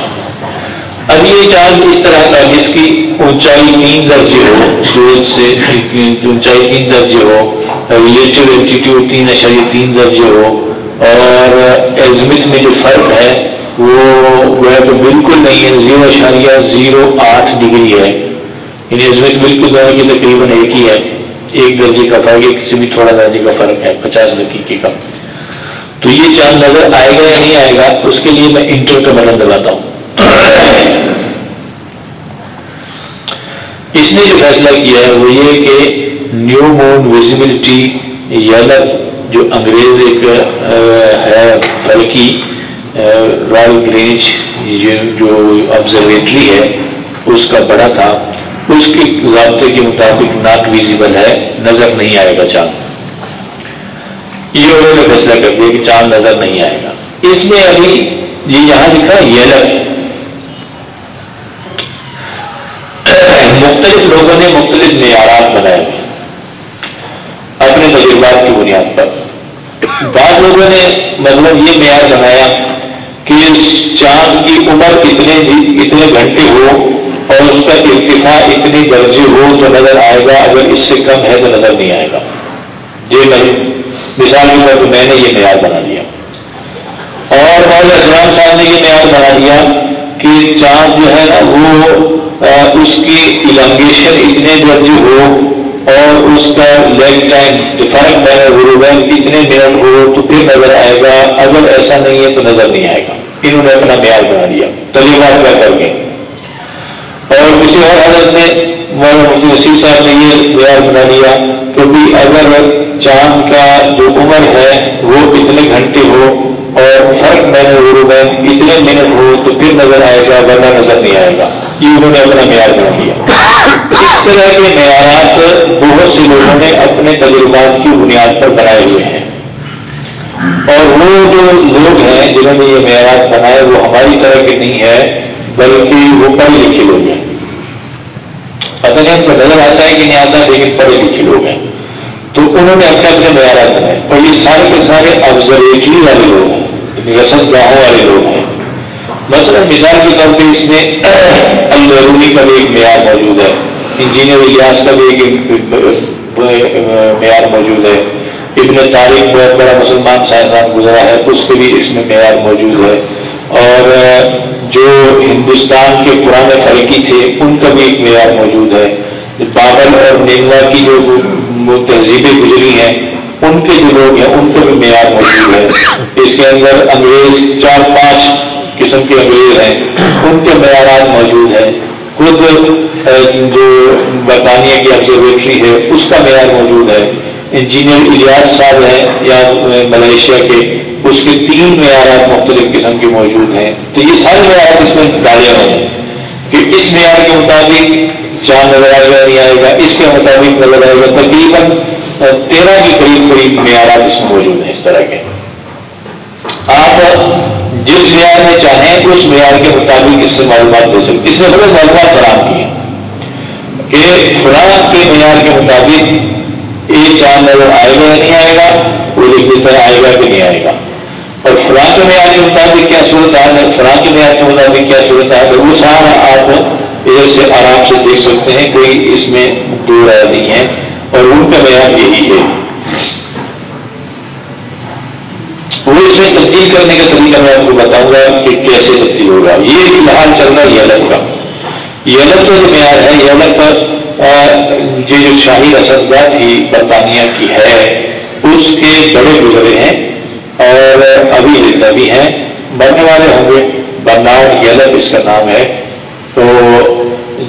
اب یہ چاند اس طرح کا جس کی اونچائی تین درجے ہو سورج سے اونچائی تین درجے ہو ریلیٹو ایلٹیٹیوڈ تین اشاریہ تین درجے ہو۔ اور ایزمت میں جو فرق ہے، وہ ہے تو بالکل نہیں ہے، زیرو اشاریہ زیرو آٹھ ڈگری ہے۔ یعنی ایزمت بالکل دونوں کی تقریباً ایک ہی ہے۔ ایک درجے کا فرق ہے، کسی بھی تھوڑا درجے کا فرق ہے، پچاس دقیقے کا تو یہ چاند نظر آئے گا یا نہیں آئے گا، اس کے لیے میں انٹر کا بٹن دباتا ہوں۔ اس نے جو فیصلہ کیا ہے، وہ یہ کہ نیو مون ویزیبلٹی یلر، جو انگریز ایک ہے، فلکی رائل گرینج جو آبزرویٹری ہے، اس کا بڑا تھا۔ اس کے ضابطے کے مطابق ناٹ ویزیبل ہے، نظر نہیں آئے گا چاند۔ یہ انہوں نے فیصلہ کر دیا کہ چاند نظر نہیں آئے گا۔ اس میں ابھی یہ یہاں لکھا یلر۔ مختلف لوگوں نے مختلف معیارات بنائے۔ اپنے تجربات کی بنیاد پر۔ بعض لوگوں نے مطلب یہ معیار بنایا کہ چاند کی عمر اتنے اتنے گھنٹے ہو اور اس کا ارتفاع اتنی درجے ہو تو نظر آئے گا، اگر اس سے کم ہے تو نظر نہیں آئے گا۔ یہ میں مثال کے طور پہ میں نے یہ معیار بنا لیا۔ اور مولا اجرام صاحب نے یہ معیار بنا لیا کہ چاند جو ہے نا، وہ اس کی الانگیشن اتنے درجے ہو اور اس کا لیگ ٹائم فرق میں غروبین اتنے منٹ ہو، تو پھر نظر آئے گا۔ اگر ایسا نہیں ہے تو نظر نہیں آئے گا۔ انہوں نے اپنا معیار بنا لیا۔ تجربات کیا کر کے اور کسی اور حضرت نے مولانا مفتی وسیع صاحب نے یہ بیان بنا لیا کہ بھی اگر چاند کا جو عمر ہے وہ اتنے گھنٹے ہو اور فرق میں نے اتنے منٹ ہو تو پھر نظر آئے گا، ورنہ نظر نہیں آئے گا۔ یہ انہوں نے اپنا معیار بنا لیا۔ اس طرح کے معیارات بہت سے لوگوں نے اپنے تجربات کی بنیاد پر بنائے ہوئے ہیں۔ اور وہ جو لوگ ہیں جنہوں نے یہ معیارات بنائے، وہ ہماری طرح کے نہیں ہے۔ بلکہ وہ پڑھے لکھے لوگ ہیں۔ پتہ نہیں ان کو نظر آتا ہے کہ نہیں آتا، لیکن پڑھے لکھے لوگ ہیں۔ تو انہوں نے اپنے اپنے معیارات بنائے۔ اور یہ سارے کے سارے آبزرویٹری والے لوگ ہیں رسم گاہوں والے لوگ ہیں۔ مثلا مثال کے طور پہ اس میں الدرونی کا بھی ایک معیار موجود ہے۔ انجینئر الیاس کا بھی ایک معیار موجود ہے۔ ابن تاریخ بہت بڑا مسلمان سائنسدان گزرا ہے، اس کے بھی اس میں معیار موجود ہے۔ اور جو ہندوستان کے پرانے فلکی تھے، ان کا بھی ایک معیار موجود ہے۔ بابل اور نیلوا کی جو تہذیبیں گزری ہیں، ان کے جو لوگ ہیں، ان کا بھی معیار موجود ہے۔ اس کے اندر انگریز چار پانچ قسم کے انگریز ہیں، ان کے معیارات موجود ہیں۔ خود جو برطانیہ کی آبزرویٹری ہے، اس کا معیار موجود ہے۔ انجینئر الیاس صاحب ہیں، یا ملیشیا کے۔ اس کے تین معیارات مختلف قسم کے موجود ہیں۔ تو یہ سارے معیارات اس میں ڈالے ہوئے ہیں کہ اس معیار کے مطابق چاند نظر آئے گا نہیں آئے گا، اس کے مطابق نظر آئے گا، تقریباً تیرہ کے قریب قریب معیارات اس میں موجود ہیں اس طرح کے۔ آپ جس معیار میں چاہیں اس معیار کے مطابق اس سے معلومات دے سکتے اس میں بڑے معلومات فراہم کی ہیں کہ فلاں کے معیار کے مطابق یہ چاند نظر آئے گا یا نہیں آئے گا، وہ لکھ دیتا ہے آئے گا کہ نہیں آئے گا۔ اور فلاں کے معیار کے مطابق کیا صورت حال ہے؟ فلاں کے معیار کے مطابق کیا صورت حال ہے؟ وہ سارا آپ ادھر سے آرام سے دیکھ سکتے ہیں، کوئی اس میں دو رائے نہیں ہے۔ اور ان کا معیار یہی ہے۔ وہ اس میں تبدیل کرنے کا طریقہ میں آپ کو بتاؤں گا کہ کیسے تبدیل ہوگا۔ یہ فی الحال چل رہا ہے یہ الگ کا یہ الگ کا جو معیار ہے، یہ الگ کا یہ جو شاہی رسدگاہ تھی، برطانیہ کی ہے، اس کے بڑے گزرے ہیں۔ اور ابھی زندہ بھی ہیں، مرنے والے ہوں گے۔ برنارڈ یلب اس کا نام ہے۔ تو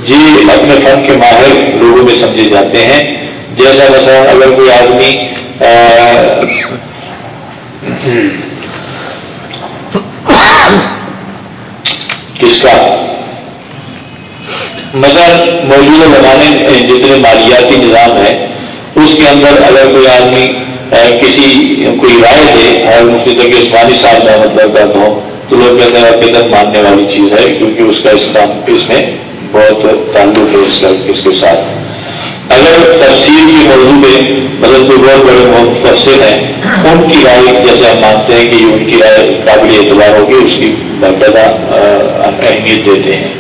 جی اپنے فن کے ماہر لوگوں میں سمجھے جاتے ہیں۔ جیسا مثلا اگر کوئی آدمی کس کا؟ مثلا موجودہ زمانے جتنے مالیاتی نظام ہے اس کے اندر اگر کوئی آدمی کسی کوئی رائے دے اور مفتی تقی عثمانی صاحب میں مطلب کرتا تو لوگ کہتے ہیں عقیدت ماننے والی چیز ہے، کیونکہ اس کا اسلام اس میں بہت تعلق ہے اس کا، اس کے ساتھ۔ اگر تفصیل کے موضوع پہ مطلب کوئی بہت بڑے مفسر ہیں، ان کی رائے، جیسے ہم مانتے ہیں کہ ان کی رائے قابل اعتبار ہوگی، اس کی باقاعدہ اہمیت دیتے ہیں۔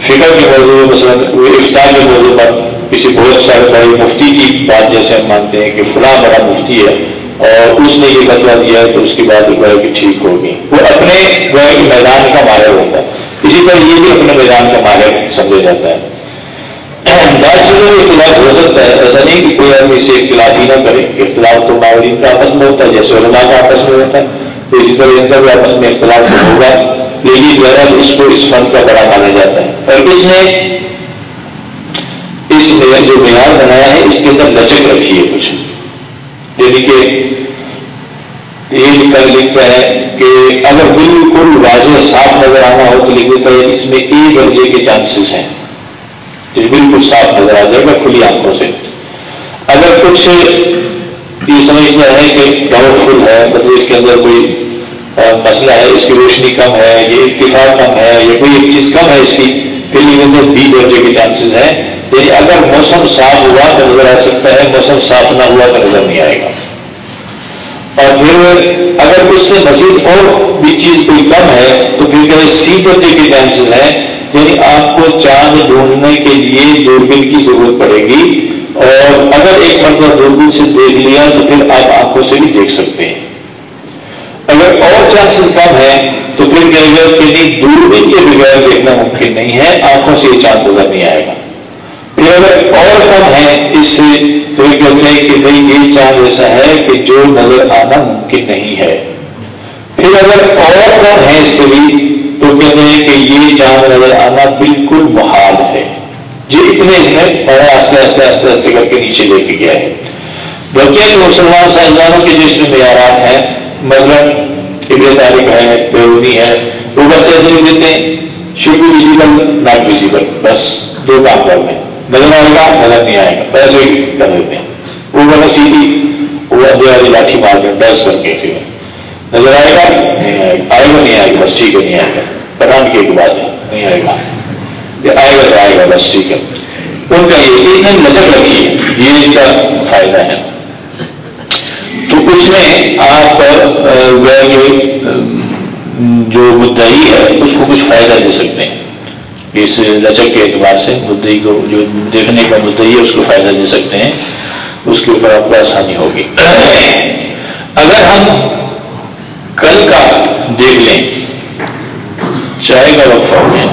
فکر کے موضوع میں مثلا افطار کے موضوع پر کسی بہت سارے بڑے مفتی کی بات جیسے ہم مانتے ہیں کہ فلاں بڑا مفتی ہے اور اس نے یہ فتوا دیا ہے تو اس کی بات گویا کہ ٹھیک ہوگی۔ وہ اپنے گویا کے میدان کا ماہر ہوتا ہے۔ اسی طرح یہ بھی اپنے میدان کا ماہر سمجھا جاتا ہے۔ بعض چیزوں میں اختلاف ہو سکتا ہے۔ ایسا نہیں کہ کوئی آدمی سے اختلاف ہی نہ کرے۔ اختلاف تو ماورین کا آپس میں ہوتا ہے، جیسے علماء کا آپس میں ہوتا ہے۔ تو اسی طرح ان کا بھی آپس میں اختلاف ہوگا۔ لیکن غیر اس کو اس فن کا بڑا مانا جاتا ہے۔ اور اس نے اس جو معیار بنایا ہے، اس کے اندر لچک رکھی ہے کچھ۔ یعنی کہ یہ لکھا لکھتا ہے کہ اگر بالکل واضح صاف نظر آنا ہو تو لکھ دیتا ہے اس میں اے درجے کے چانسز ہیں۔ بالکل صاف نظر آ جائے گا کھلی آنکھوں سے۔ اگر کچھ یہ سمجھنا ہے کہ ڈاؤٹ فل ہے مطلب اس کے اندر کوئی مسئلہ ہے، اس کی روشنی کم ہے، یہ اتفاق کم ہے، یا کوئی ایک چیز کم ہے، اس کی، پھر یہ اندر بی درجے کے چانسز ہیں۔ یعنی اگر موسم صاف ہوا تو نظر آ سکتا ہے موسم صاف نہ ہوا تو نظر نہیں آئے گا۔ اور پھر اگر اس سے مزید اور بھی چیز کوئی کم ہے تو پھر کہ سی درجے کے چانسز ہیں؟ یعنی آپ کو چاند ڈھونڈنے کے لیے دوربین کی ضرورت پڑے گی۔ اور اگر ایک مرتبہ دوربین سے دیکھ لیا تو پھر آپ آنکھوں سے بھی دیکھ سکتے ہیں۔ اگر اور چانسز کم ہے تو پھر کہے گا کہ نہیں، دوربین کے بغیر دیکھنا ممکن نہیں ہے، آنکھوں سے یہ چاند نظر نہیں آئے گا۔ پھر اگر اور کم ہے اس سے تو یہ کہتے ہیں کہ بھائی یہ چاند ایسا ہے کہ جو نظر آنا ممکن نہیں ہے۔ پھر اگر اور کم ہے اس سے بھی، تو کہتے ہیں کہ یہ چاند نظر آنا بالکل محال ہے۔ جی اتنے اس میں میں آستے آستے آستے آستے کر کے نیچے لے کے گیا ہے۔ بلکہ مسلمان سائنسدانوں کے جو اس میں معیارات ہیں مطلب ابن تاریخ ہے، بیرونی ہے، وہ بس ایسے دیتے ہیں should be visible not visible بس دو کام کر نظر آئے گا نظر نہیں آئے گا پیسے کر دیتے ہیں وہ بنا سیدھی وہ اندھے والی لاٹھی مار کے ڈس کر کے پھر۔ نظر آئے گا، نہیں آئے گا۔ آئے گا، نہیں آئے گا، بس ٹھیک ہے، نہیں آئے گا۔ پٹان کی ایک بات ہے، نہیں آئے گا۔ آئے گا تو آئے گا، بس ٹھیک ہے۔ ان کا یہ اتنا لچک رکھی ہے، یہ اس کا فائدہ ہے۔ تو اس میں آپ جو مدعی ہے، اس کو کچھ فائدہ دے سکتے ہیں۔ اس لچک کے اعتبار سے مدعی کو جو دیکھنے کا مدعی ہے، اس کو فائدہ دے سکتے ہیں۔ اس کے اوپر آپ کو آسانی ہوگی۔ اگر ہم کل کا دیکھ لیں، چائے کا وقفہ ہو گیا۔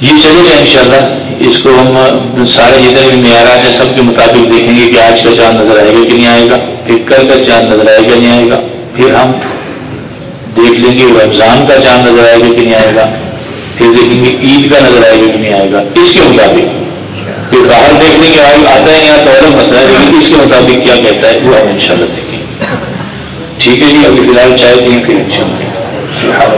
یہ چلے گا انشاءاللہ۔ اس کو ہم سارے جتنے بھی معیارات ہیں، سب کے مطابق دیکھیں گے کہ آج کا چاند نظر آئے گا کہ نہیں آئے گا، پھر کل کا چاند نظر آئے گا نہیں آئے گا۔ پھر ہم دیکھ لیں گے، رمضان کا چاند نظر آئے گا کہ نہیں آئے گا۔ پھر دیکھیں گے عید کا نظر آئے گا کہ نہیں آئے گا۔ اس کے مطابق پھر باہر دیکھنے کے آتا ہے یا تو اور مسئلہ ہے، لیکن اس کے مطابق کیا کہتا ہے، وہ ہم ان شاء اللہ دیکھیں۔ گے ٹھیک ہے جی ابھی فی الحال چائے پئیں پھر ان